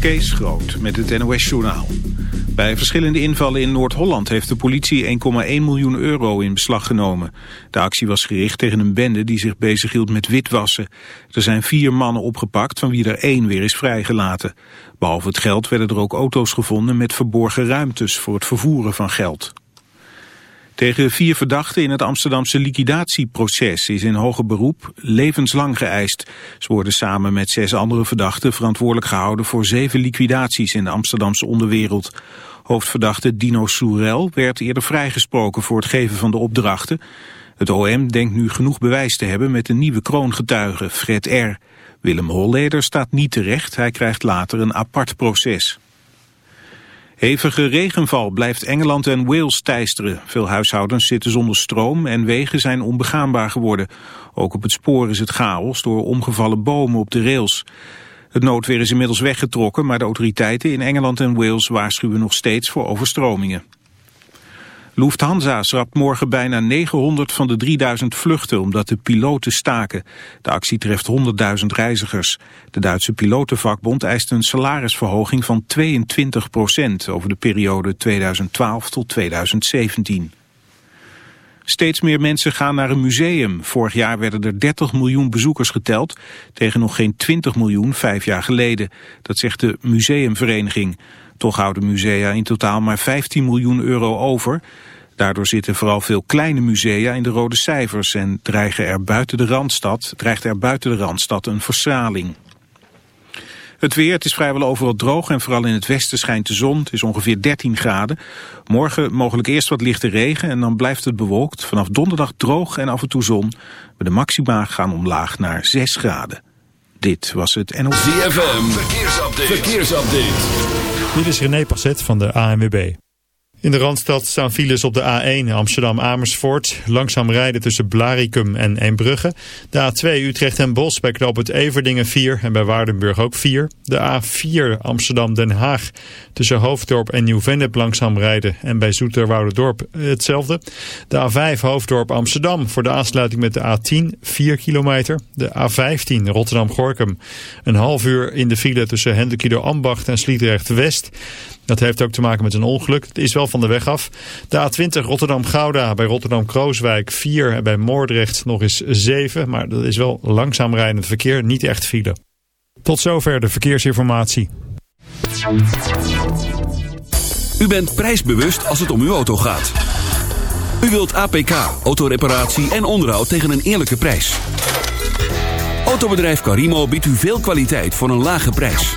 Kees Groot met het NOS-journaal. Bij verschillende invallen in Noord-Holland heeft de politie 1,1 miljoen euro in beslag genomen. De actie was gericht tegen een bende die zich bezighield met witwassen. Er zijn vier mannen opgepakt, van wie er één weer is vrijgelaten. Behalve het geld werden er ook auto's gevonden met verborgen ruimtes voor het vervoeren van geld. Tegen vier verdachten in het Amsterdamse liquidatieproces is in hoger beroep levenslang geëist. Ze worden samen met zes andere verdachten verantwoordelijk gehouden voor zeven liquidaties in de Amsterdamse onderwereld. Hoofdverdachte Dino Soerel werd eerder vrijgesproken voor het geven van de opdrachten. Het OM denkt nu genoeg bewijs te hebben met een nieuwe kroongetuige, Fred R. Willem Holleder staat niet terecht, hij krijgt later een apart proces. Hevige regenval blijft Engeland en Wales teisteren. Veel huishoudens zitten zonder stroom en wegen zijn onbegaanbaar geworden. Ook op het spoor is het chaos door omgevallen bomen op de rails. Het noodweer is inmiddels weggetrokken, maar de autoriteiten in Engeland en Wales waarschuwen nog steeds voor overstromingen. Lufthansa schrapt morgen bijna 900 van de 3000 vluchten omdat de piloten staken. De actie treft 100.000 reizigers. De Duitse pilotenvakbond eist een salarisverhoging van 22 procent over de periode 2012 tot 2017. Steeds meer mensen gaan naar een museum. Vorig jaar werden er 30 miljoen bezoekers geteld, tegen nog geen 20 miljoen vijf jaar geleden. Dat zegt de museumvereniging. Toch houden musea in totaal maar 15 miljoen euro over. Daardoor zitten vooral veel kleine musea in de rode cijfers en dreigen er buiten de Randstad, dreigt er buiten de Randstad een verstraling. Het weer, het is vrijwel overal droog en vooral in het westen schijnt de zon. Het is ongeveer 13 graden. Morgen mogelijk eerst wat lichte regen en dan blijft het bewolkt. Vanaf donderdag droog en af en toe zon. De maxima gaan omlaag naar 6 graden. Dit was het NOS. ZFM, verkeersupdate. verkeersupdate. Dit is René Passet van de ANWB. In de Randstad staan files op de A1 Amsterdam-Amersfoort. Langzaam rijden tussen Blaricum en Eembrugge. De A2 Utrecht en Bos bij knoop het Everdingen 4 en bij Waardenburg ook 4. De A4 Amsterdam-Den Haag tussen Hoofddorp en Nieuw-Vennep langzaam rijden. En bij Zoeterwouderdorp hetzelfde. De A5 Hoofddorp Amsterdam voor de aansluiting met de A10 4 kilometer. De A15 Rotterdam-Gorkum. Een half uur in de file tussen Hendekido Ambacht en Sliedrecht-West. Dat heeft ook te maken met een ongeluk. Het is wel van de weg af. De A20 Rotterdam-Gouda bij Rotterdam-Krooswijk 4 en bij Moordrecht nog eens 7. Maar dat is wel langzaam rijdend verkeer, niet echt file. Tot zover de verkeersinformatie. U bent prijsbewust als het om uw auto gaat. U wilt APK, autoreparatie en onderhoud tegen een eerlijke prijs. Autobedrijf Carimo biedt u veel kwaliteit voor een lage prijs.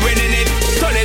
Turn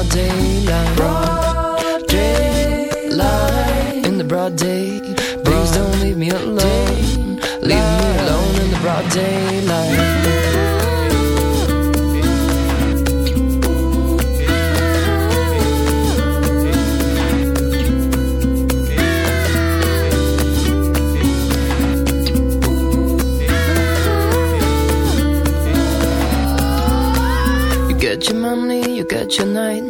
Broad daylight. Broad daylight. In the broad day. Please don't leave me alone. Leave me alone in the broad daylight. You get your money, you get your night.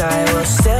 I will still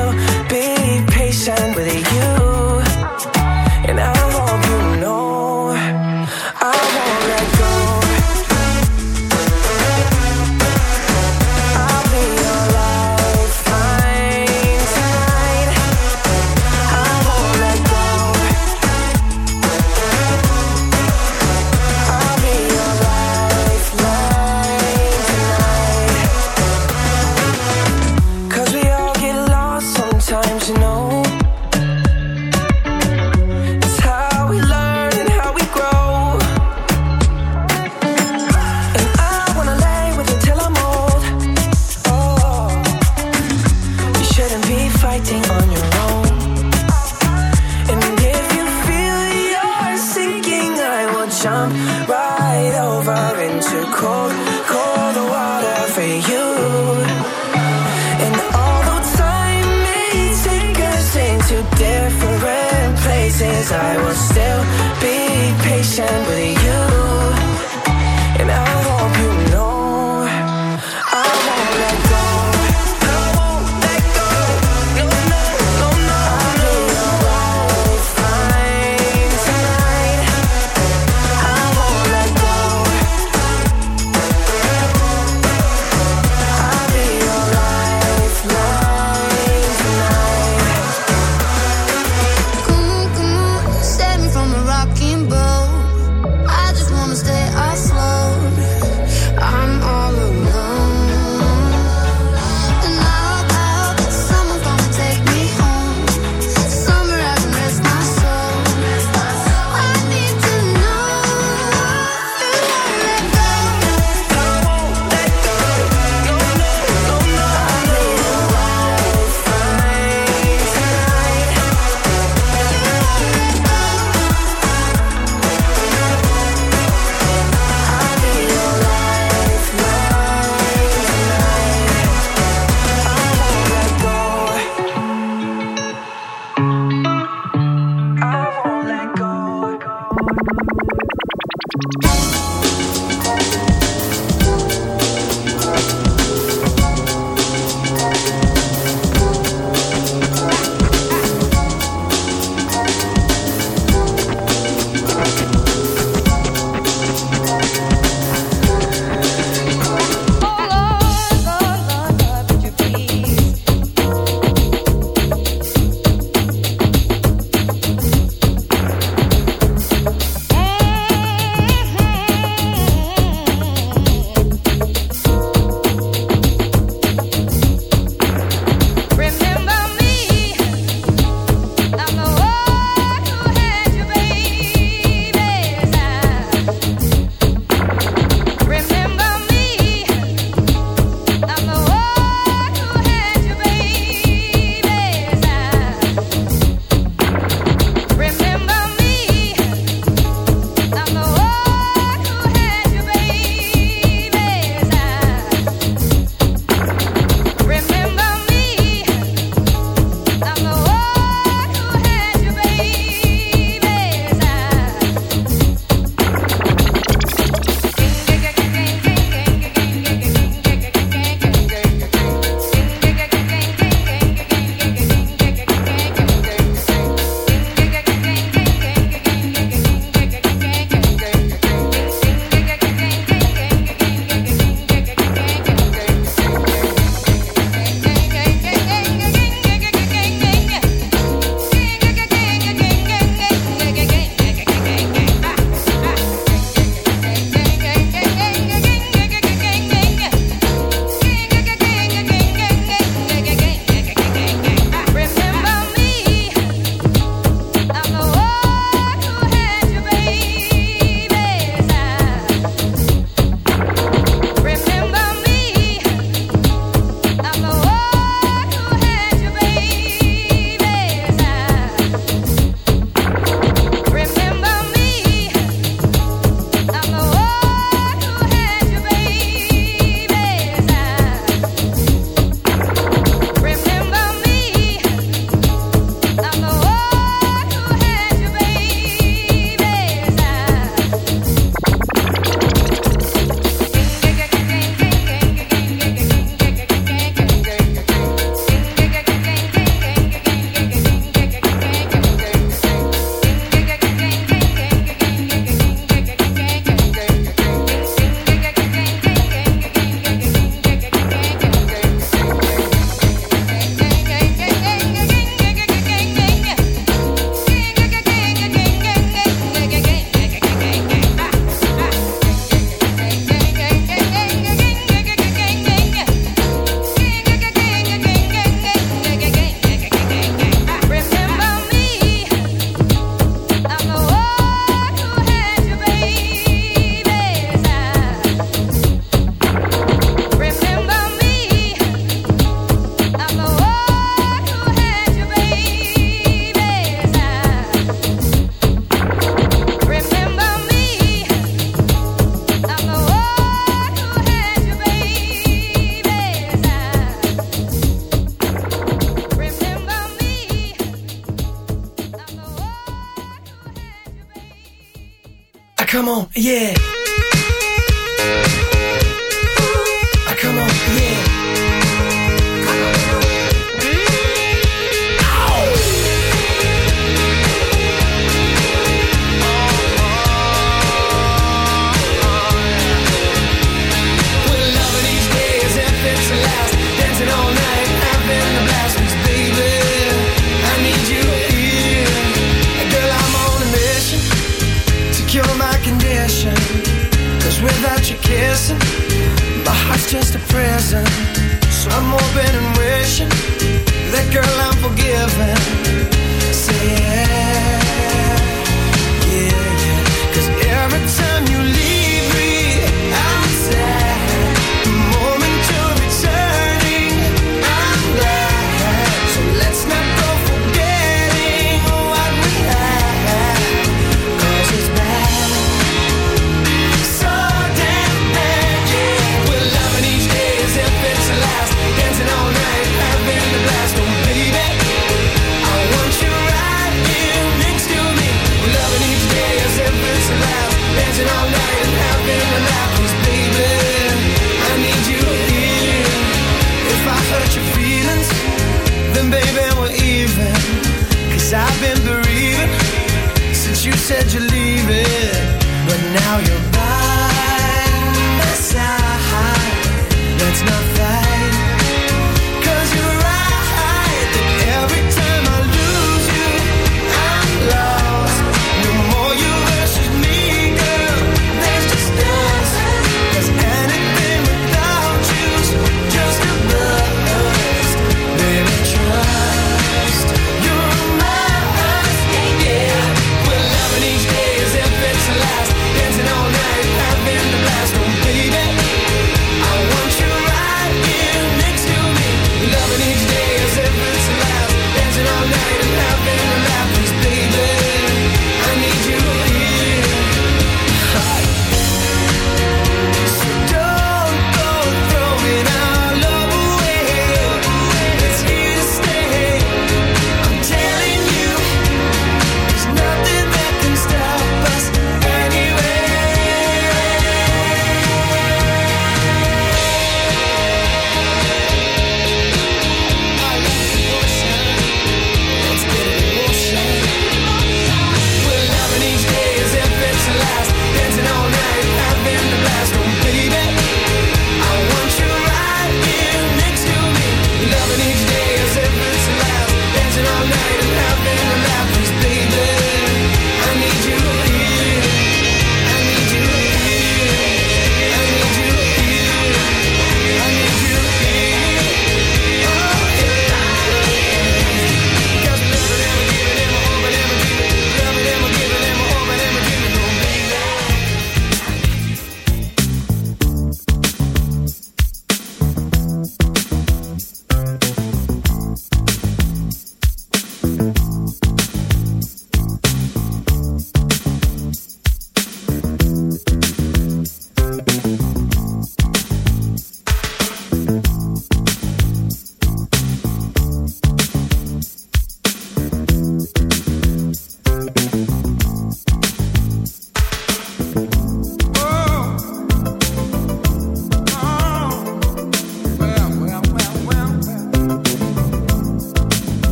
said you're leaving. But now you're